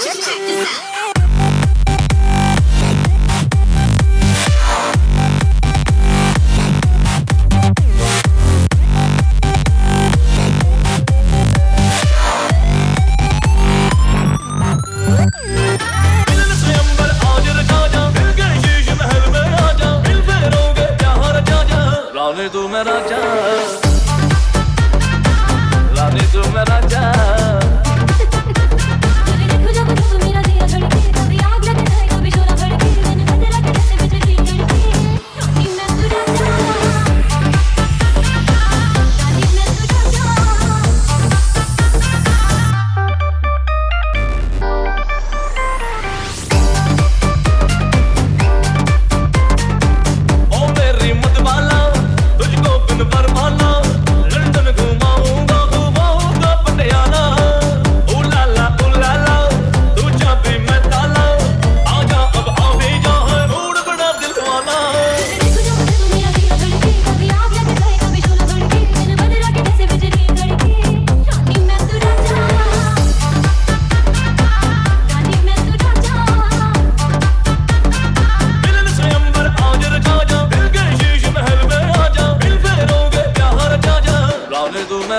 Check, check this out. Kamaraja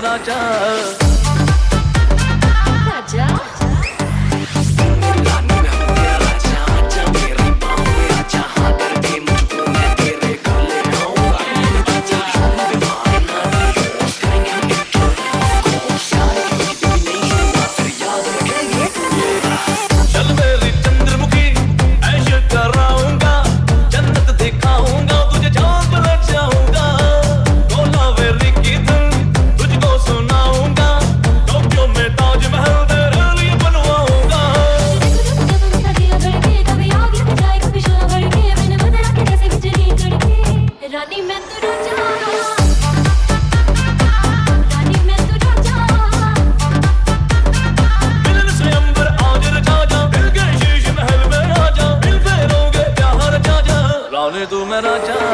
कराचा जाने तू मेरा जान।